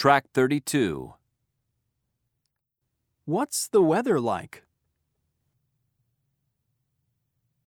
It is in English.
Track 32. What's the weather like?